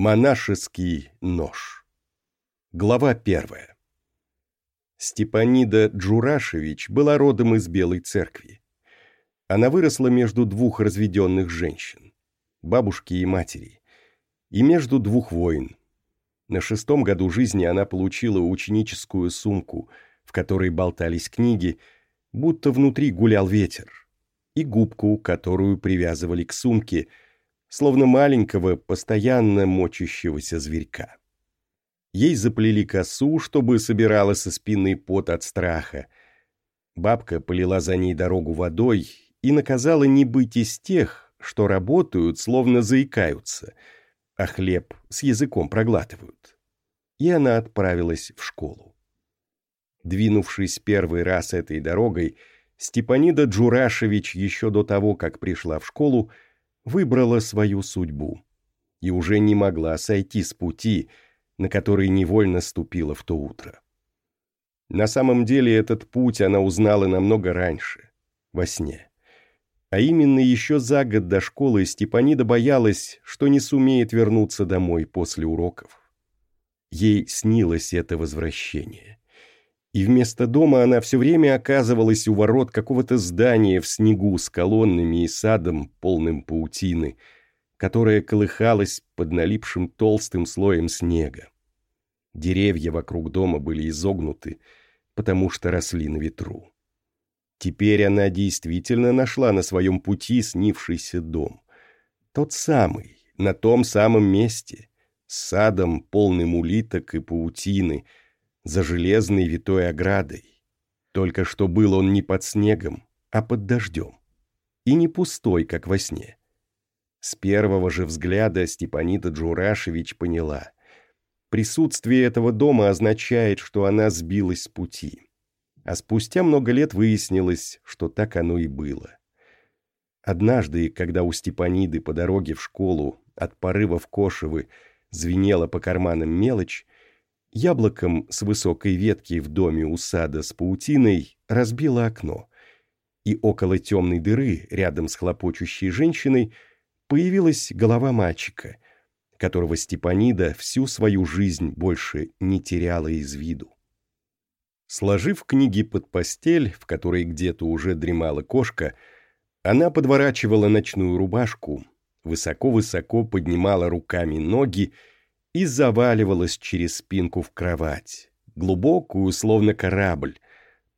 Монашеский нож. Глава первая. Степанида Джурашевич была родом из Белой церкви. Она выросла между двух разведенных женщин, бабушки и матери, и между двух войн. На шестом году жизни она получила ученическую сумку, в которой болтались книги, будто внутри гулял ветер, и губку, которую привязывали к сумке – словно маленького, постоянно мочащегося зверька. Ей заплели косу, чтобы собирала со спины пот от страха. Бабка полила за ней дорогу водой и наказала не быть из тех, что работают, словно заикаются, а хлеб с языком проглатывают. И она отправилась в школу. Двинувшись первый раз этой дорогой, Степанида Джурашевич еще до того, как пришла в школу, выбрала свою судьбу и уже не могла сойти с пути, на который невольно ступила в то утро. На самом деле этот путь она узнала намного раньше, во сне. А именно еще за год до школы Степанида боялась, что не сумеет вернуться домой после уроков. Ей снилось это возвращение и вместо дома она все время оказывалась у ворот какого-то здания в снегу с колоннами и садом, полным паутины, которая колыхалась под налипшим толстым слоем снега. Деревья вокруг дома были изогнуты, потому что росли на ветру. Теперь она действительно нашла на своем пути снившийся дом. Тот самый, на том самом месте, с садом, полным улиток и паутины — за железной витой оградой. Только что был он не под снегом, а под дождем. И не пустой, как во сне. С первого же взгляда Степанида Джурашевич поняла. Присутствие этого дома означает, что она сбилась с пути. А спустя много лет выяснилось, что так оно и было. Однажды, когда у Степаниды по дороге в школу от порывов Кошевы звенела по карманам мелочь, Яблоком с высокой ветки в доме у сада с паутиной разбило окно, и около темной дыры, рядом с хлопочущей женщиной, появилась голова мальчика, которого Степанида всю свою жизнь больше не теряла из виду. Сложив книги под постель, в которой где-то уже дремала кошка, она подворачивала ночную рубашку, высоко-высоко поднимала руками ноги и заваливалась через спинку в кровать, глубокую, словно корабль,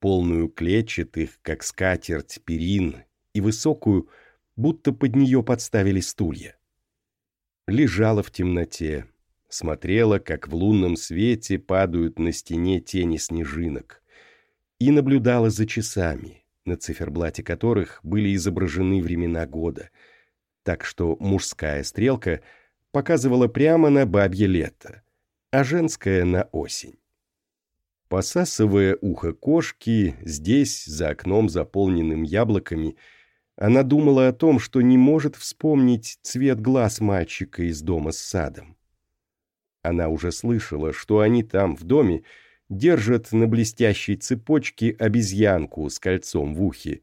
полную клетчатых, как скатерть, перин, и высокую, будто под нее подставили стулья. Лежала в темноте, смотрела, как в лунном свете падают на стене тени снежинок, и наблюдала за часами, на циферблате которых были изображены времена года, так что мужская стрелка — показывала прямо на бабье лето, а женское — на осень. Посасывая ухо кошки, здесь, за окном, заполненным яблоками, она думала о том, что не может вспомнить цвет глаз мальчика из дома с садом. Она уже слышала, что они там, в доме, держат на блестящей цепочке обезьянку с кольцом в ухе,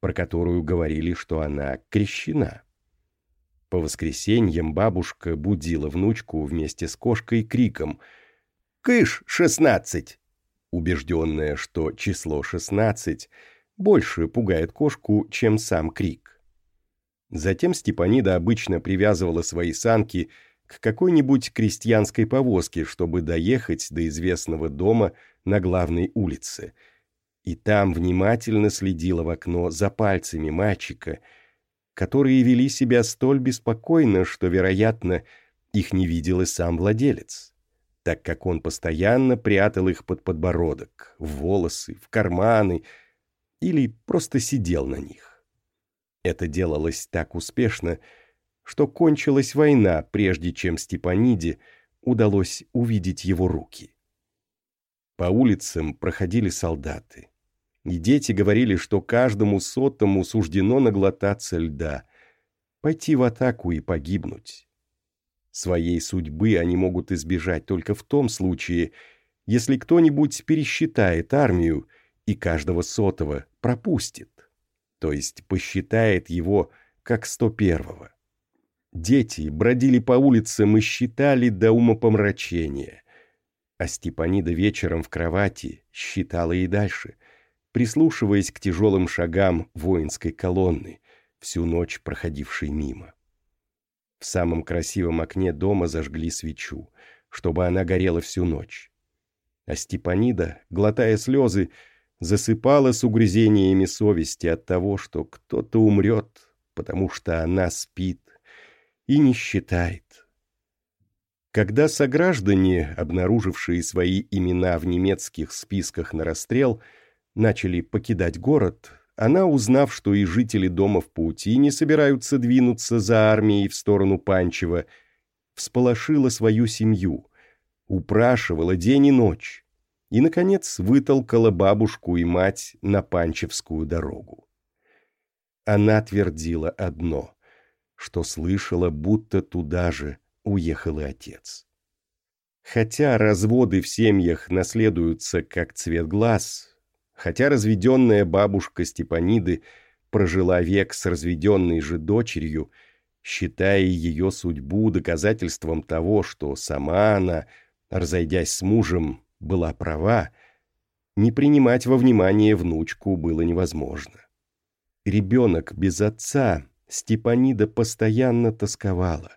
про которую говорили, что она крещена. По воскресеньям бабушка будила внучку вместе с кошкой криком «Кыш, шестнадцать!», убежденная, что число шестнадцать больше пугает кошку, чем сам крик. Затем Степанида обычно привязывала свои санки к какой-нибудь крестьянской повозке, чтобы доехать до известного дома на главной улице, и там внимательно следила в окно за пальцами мальчика — которые вели себя столь беспокойно, что, вероятно, их не видел и сам владелец, так как он постоянно прятал их под подбородок, в волосы, в карманы или просто сидел на них. Это делалось так успешно, что кончилась война, прежде чем Степаниде удалось увидеть его руки. По улицам проходили солдаты и дети говорили, что каждому сотому суждено наглотаться льда, пойти в атаку и погибнуть. Своей судьбы они могут избежать только в том случае, если кто-нибудь пересчитает армию и каждого сотого пропустит, то есть посчитает его как сто первого. Дети бродили по улицам и считали до умопомрачения. А Степанида вечером в кровати считала и дальше, прислушиваясь к тяжелым шагам воинской колонны, всю ночь проходившей мимо. В самом красивом окне дома зажгли свечу, чтобы она горела всю ночь. А Степанида, глотая слезы, засыпала с угрызениями совести от того, что кто-то умрет, потому что она спит и не считает. Когда сограждане, обнаружившие свои имена в немецких списках на расстрел, начали покидать город, она, узнав, что и жители дома в паутине собираются двинуться за армией в сторону Панчева, всполошила свою семью, упрашивала день и ночь и, наконец, вытолкала бабушку и мать на Панчевскую дорогу. Она твердила одно, что слышала, будто туда же уехал и отец. Хотя разводы в семьях наследуются как цвет глаз, хотя разведенная бабушка Степаниды прожила век с разведенной же дочерью, считая ее судьбу доказательством того, что сама она, разойдясь с мужем, была права, не принимать во внимание внучку было невозможно. Ребенок без отца Степанида постоянно тосковала.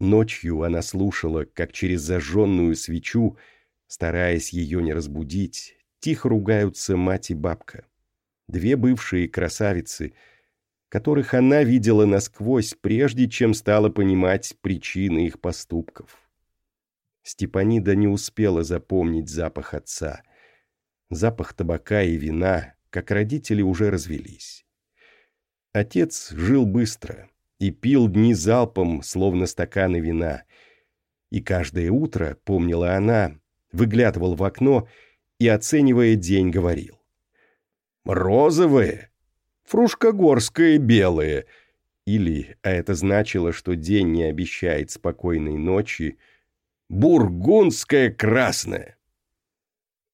Ночью она слушала, как через зажженную свечу, стараясь ее не разбудить, тихо ругаются мать и бабка. Две бывшие красавицы, которых она видела насквозь, прежде чем стала понимать причины их поступков. Степанида не успела запомнить запах отца. Запах табака и вина, как родители уже развелись. Отец жил быстро и пил дни залпом, словно стаканы вина. И каждое утро, помнила она, выглядывал в окно и, оценивая день, говорил. «Розовые, фрушкогорское белое». Или, а это значило, что день не обещает спокойной ночи, бургундское красное.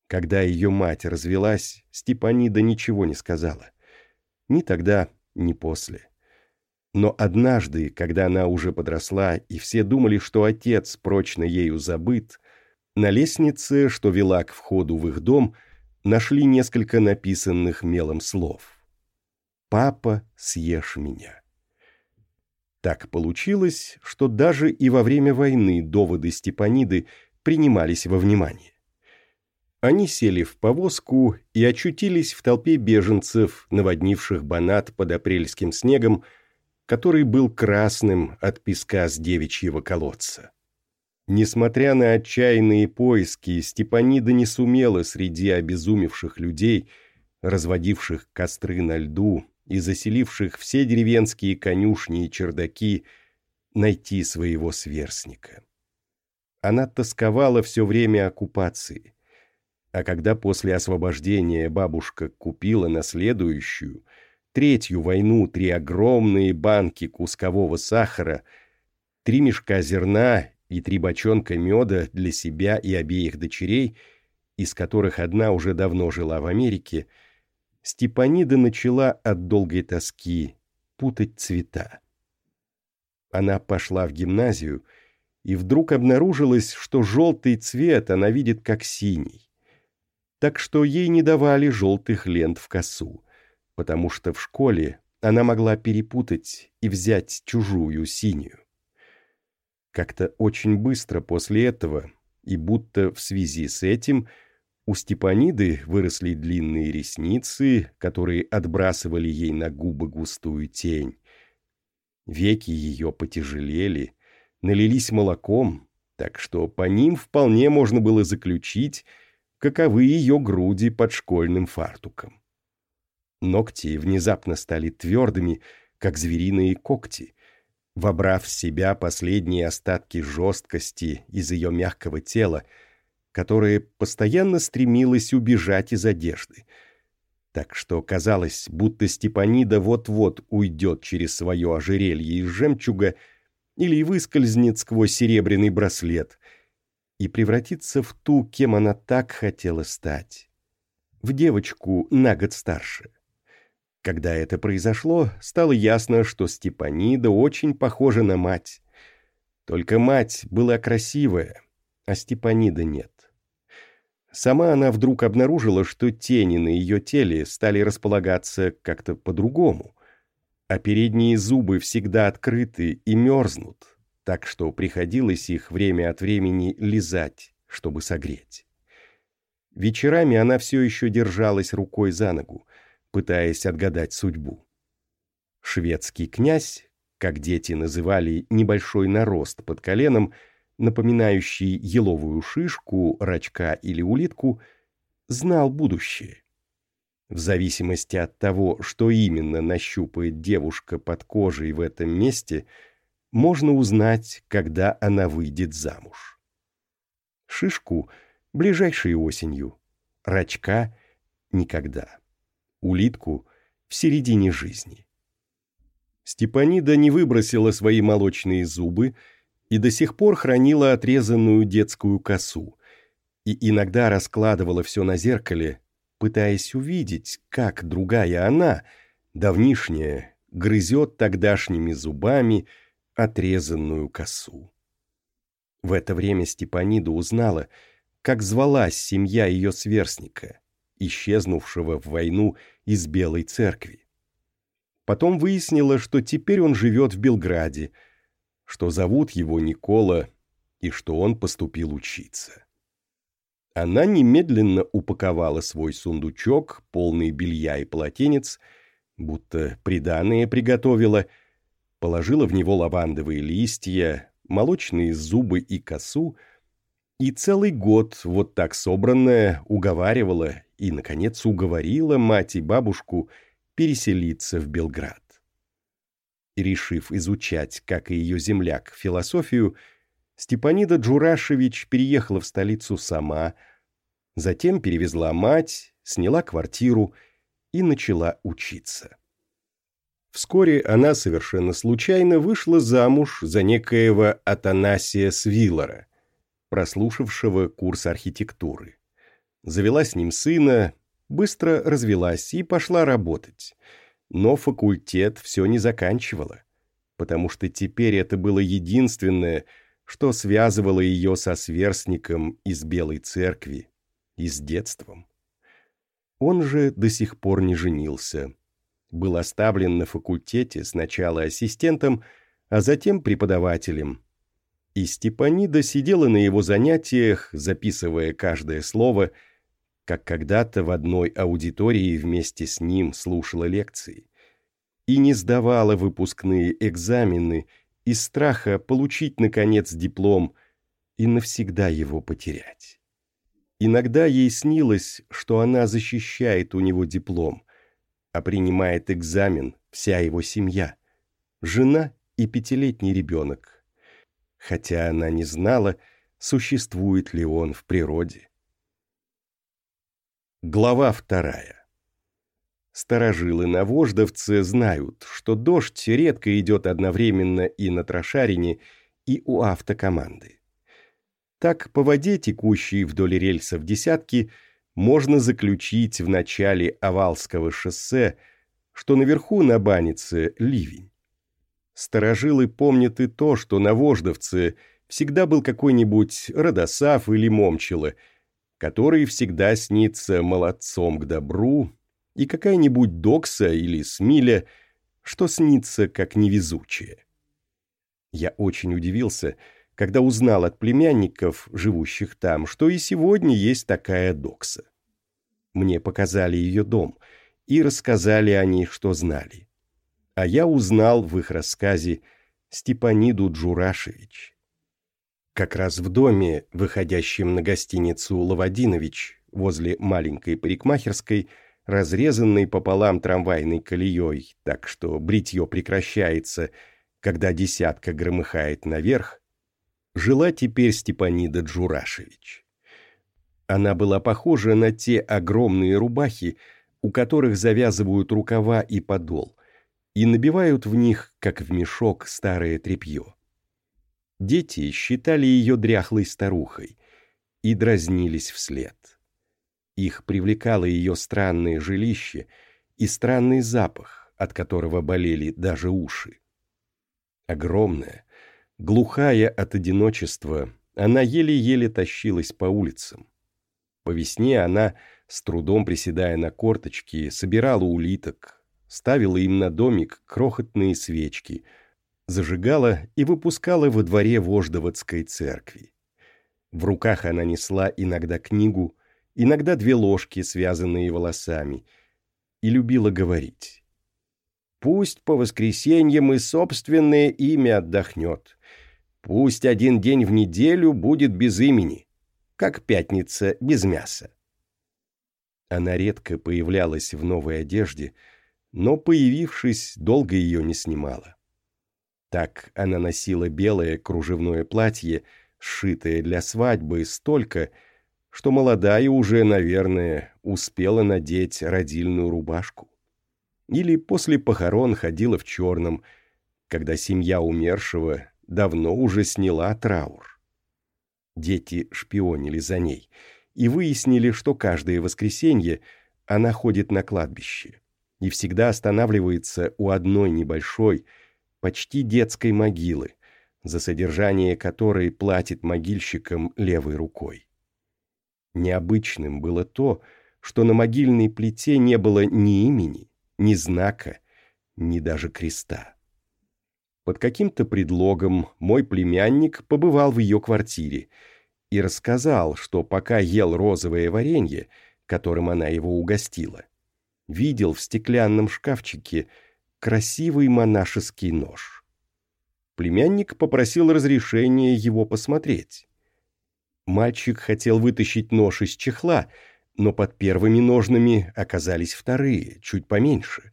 Когда ее мать развелась, Степанида ничего не сказала. Ни тогда, ни после. Но однажды, когда она уже подросла, и все думали, что отец прочно ею забыт, на лестнице, что вела к входу в их дом, нашли несколько написанных мелом слов. «Папа, съешь меня». Так получилось, что даже и во время войны доводы Степаниды принимались во внимание. Они сели в повозку и очутились в толпе беженцев, наводнивших Банат под апрельским снегом, который был красным от песка с девичьего колодца. Несмотря на отчаянные поиски, Степанида не сумела среди обезумевших людей, разводивших костры на льду и заселивших все деревенские конюшни и чердаки, найти своего сверстника. Она тосковала все время оккупации, а когда после освобождения бабушка купила на следующую, третью войну три огромные банки кускового сахара, три мешка зерна и три бочонка меда для себя и обеих дочерей, из которых одна уже давно жила в Америке, Степанида начала от долгой тоски путать цвета. Она пошла в гимназию, и вдруг обнаружилось, что желтый цвет она видит как синий. Так что ей не давали желтых лент в косу, потому что в школе она могла перепутать и взять чужую синюю. Как-то очень быстро после этого, и будто в связи с этим, у Степаниды выросли длинные ресницы, которые отбрасывали ей на губы густую тень. Веки ее потяжелели, налились молоком, так что по ним вполне можно было заключить, каковы ее груди под школьным фартуком. Ногти внезапно стали твердыми, как звериные когти, вобрав в себя последние остатки жесткости из ее мягкого тела, которое постоянно стремилось убежать из одежды. Так что казалось, будто Степанида вот-вот уйдет через свое ожерелье из жемчуга или выскользнет сквозь серебряный браслет и превратится в ту, кем она так хотела стать. В девочку на год старше. Когда это произошло, стало ясно, что Степанида очень похожа на мать. Только мать была красивая, а Степанида нет. Сама она вдруг обнаружила, что тени на ее теле стали располагаться как-то по-другому, а передние зубы всегда открыты и мерзнут, так что приходилось их время от времени лизать, чтобы согреть. Вечерами она все еще держалась рукой за ногу, пытаясь отгадать судьбу. Шведский князь, как дети называли небольшой нарост под коленом, напоминающий еловую шишку, рачка или улитку, знал будущее. В зависимости от того, что именно нащупает девушка под кожей в этом месте, можно узнать, когда она выйдет замуж. Шишку — ближайшей осенью, рачка — никогда улитку в середине жизни. Степанида не выбросила свои молочные зубы и до сих пор хранила отрезанную детскую косу и иногда раскладывала все на зеркале, пытаясь увидеть, как другая она, давнишняя, грызет тогдашними зубами отрезанную косу. В это время Степанида узнала, как звалась семья ее сверстника, исчезнувшего в войну из Белой церкви. Потом выяснила, что теперь он живет в Белграде, что зовут его Никола и что он поступил учиться. Она немедленно упаковала свой сундучок, полный белья и полотенец, будто приданое приготовила, положила в него лавандовые листья, молочные зубы и косу, и целый год вот так собранная уговаривала и, наконец, уговорила мать и бабушку переселиться в Белград. Решив изучать, как и ее земляк, философию, Степанида Джурашевич переехала в столицу сама, затем перевезла мать, сняла квартиру и начала учиться. Вскоре она совершенно случайно вышла замуж за некоего Атанасия Свиллера, прослушавшего курс архитектуры завела с ним сына, быстро развелась и пошла работать. Но факультет все не заканчивала, потому что теперь это было единственное, что связывало ее со сверстником из Белой Церкви и с детством. Он же до сих пор не женился. Был оставлен на факультете сначала ассистентом, а затем преподавателем. И Степанида сидела на его занятиях, записывая каждое слово – как когда-то в одной аудитории вместе с ним слушала лекции и не сдавала выпускные экзамены из страха получить, наконец, диплом и навсегда его потерять. Иногда ей снилось, что она защищает у него диплом, а принимает экзамен вся его семья, жена и пятилетний ребенок, хотя она не знала, существует ли он в природе. Глава вторая. Старожилы-навождовцы знают, что дождь редко идет одновременно и на трошарине, и у автокоманды. Так, по воде, текущей вдоль рельсов десятки, можно заключить в начале Овалского шоссе, что наверху на банице ливень. Старожилы помнят и то, что на Вождовце всегда был какой-нибудь Родосав или Момчило – который всегда снится молодцом к добру, и какая-нибудь докса или смиля, что снится как невезучее. Я очень удивился, когда узнал от племянников, живущих там, что и сегодня есть такая докса. Мне показали ее дом, и рассказали они, что знали. А я узнал в их рассказе Степаниду Джурашевич, как раз в доме, выходящем на гостиницу «Лавадинович», возле маленькой парикмахерской, разрезанной пополам трамвайной колеей, так что бритье прекращается, когда десятка громыхает наверх, жила теперь Степанида Джурашевич. Она была похожа на те огромные рубахи, у которых завязывают рукава и подол, и набивают в них, как в мешок, старое тряпье. Дети считали ее дряхлой старухой и дразнились вслед. Их привлекало ее странное жилище и странный запах, от которого болели даже уши. Огромная, глухая от одиночества, она еле-еле тащилась по улицам. По весне она, с трудом приседая на корточки, собирала улиток, ставила им на домик крохотные свечки, зажигала и выпускала во дворе Вождоводской церкви. В руках она несла иногда книгу, иногда две ложки, связанные волосами, и любила говорить. «Пусть по воскресеньям и собственное имя отдохнет. Пусть один день в неделю будет без имени, как пятница без мяса». Она редко появлялась в новой одежде, но, появившись, долго ее не снимала. Так она носила белое кружевное платье, сшитое для свадьбы, столько, что молодая уже, наверное, успела надеть родильную рубашку. Или после похорон ходила в черном, когда семья умершего давно уже сняла траур. Дети шпионили за ней и выяснили, что каждое воскресенье она ходит на кладбище и всегда останавливается у одной небольшой, почти детской могилы, за содержание которой платит могильщикам левой рукой. Необычным было то, что на могильной плите не было ни имени, ни знака, ни даже креста. Под каким-то предлогом мой племянник побывал в ее квартире и рассказал, что пока ел розовое варенье, которым она его угостила, видел в стеклянном шкафчике красивый монашеский нож. Племянник попросил разрешения его посмотреть. Мальчик хотел вытащить нож из чехла, но под первыми ножнами оказались вторые, чуть поменьше.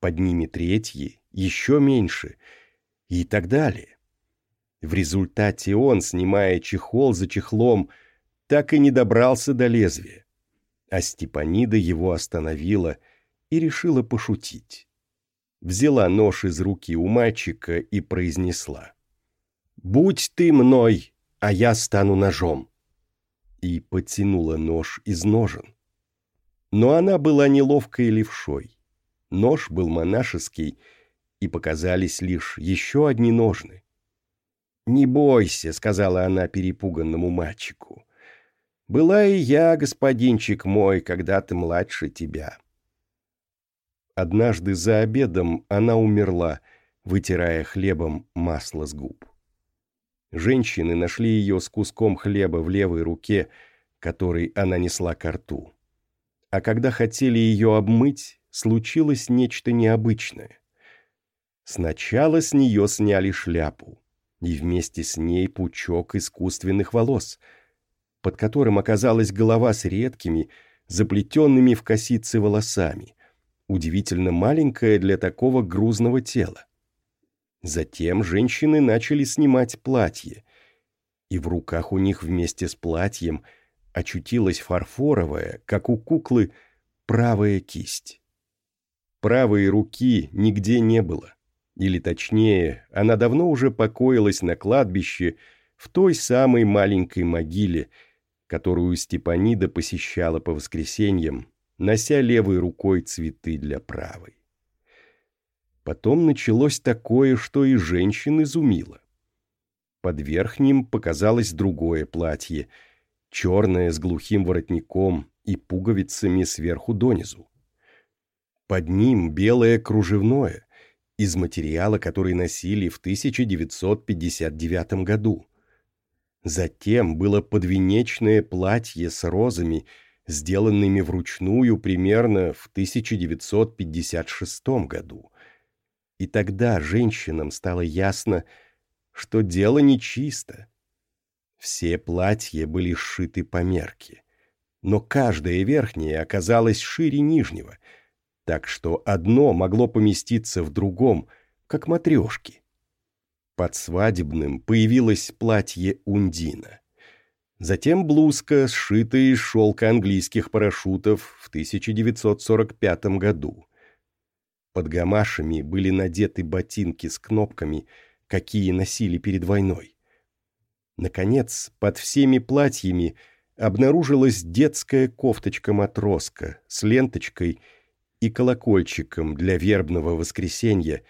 Под ними третьи, еще меньше, и так далее. В результате он, снимая чехол за чехлом, так и не добрался до лезвия. А Степанида его остановила и решила пошутить. Взяла нож из руки у мальчика и произнесла. «Будь ты мной, а я стану ножом!» И потянула нож из ножен. Но она была неловкой левшой. Нож был монашеский, и показались лишь еще одни ножны. «Не бойся», — сказала она перепуганному мальчику. «Была и я, господинчик мой, когда-то младше тебя». Однажды за обедом она умерла, вытирая хлебом масло с губ. Женщины нашли ее с куском хлеба в левой руке, который она несла ко рту. А когда хотели ее обмыть, случилось нечто необычное. Сначала с нее сняли шляпу, и вместе с ней пучок искусственных волос, под которым оказалась голова с редкими, заплетенными в косицы волосами, удивительно маленькая для такого грузного тела. Затем женщины начали снимать платье, и в руках у них вместе с платьем очутилась фарфоровая, как у куклы, правая кисть. Правой руки нигде не было, или точнее, она давно уже покоилась на кладбище в той самой маленькой могиле, которую Степанида посещала по воскресеньям, нося левой рукой цветы для правой. Потом началось такое, что и женщин изумило. Под верхним показалось другое платье, черное с глухим воротником и пуговицами сверху донизу. Под ним белое кружевное, из материала, который носили в 1959 году. Затем было подвенечное платье с розами, сделанными вручную примерно в 1956 году – и тогда женщинам стало ясно, что дело нечисто. Все платья были сшиты по мерке, но каждое верхнее оказалось шире нижнего, так что одно могло поместиться в другом, как матрешки. Под свадебным появилось платье Ундина. Затем блузка, сшитая из шелка английских парашютов в 1945 году. Под гамашами были надеты ботинки с кнопками, какие носили перед войной. Наконец, под всеми платьями обнаружилась детская кофточка-матроска с ленточкой и колокольчиком для вербного воскресенья,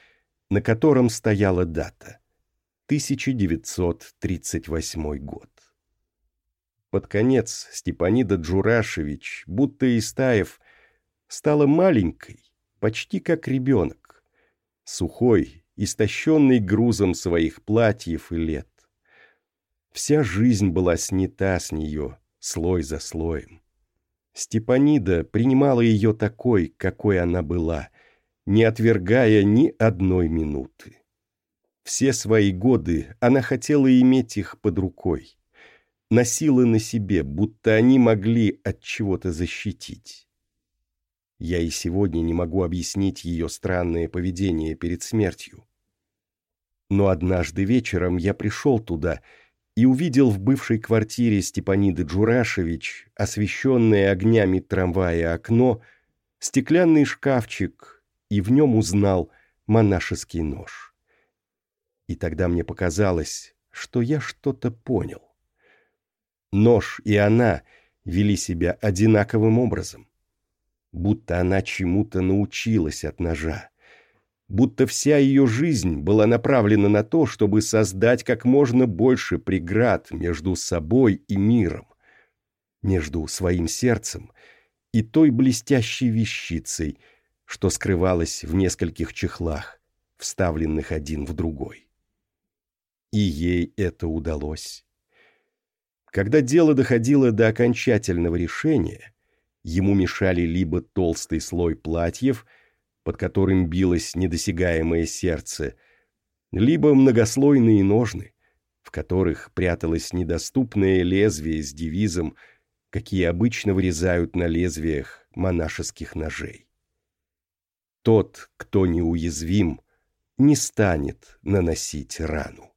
на котором стояла дата — 1938 год. Под конец Степанида Джурашевич, будто истаев, стала маленькой, почти как ребенок, сухой, истощенный грузом своих платьев и лет. Вся жизнь была снята с нее, слой за слоем. Степанида принимала ее такой, какой она была, не отвергая ни одной минуты. Все свои годы она хотела иметь их под рукой. Носила на себе, будто они могли от чего-то защитить. Я и сегодня не могу объяснить ее странное поведение перед смертью. Но однажды вечером я пришел туда и увидел в бывшей квартире Степаниды Джурашевич, освещенное огнями трамвая окно, стеклянный шкафчик, и в нем узнал монашеский нож. И тогда мне показалось, что я что-то понял. Нож и она вели себя одинаковым образом. Будто она чему-то научилась от ножа будто вся ее жизнь была направлена на то, чтобы создать как можно больше преград между собой и миром, между своим сердцем и той блестящей вещицей, что скрывалась в нескольких чехлах, вставленных один в другой. И ей это удалось. Когда дело доходило до окончательного решения, ему мешали либо толстый слой платьев – под которым билось недосягаемое сердце, либо многослойные ножны, в которых пряталось недоступное лезвие с девизом, какие обычно вырезают на лезвиях монашеских ножей. Тот, кто неуязвим, не станет наносить рану.